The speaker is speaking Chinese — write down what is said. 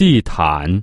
地毯。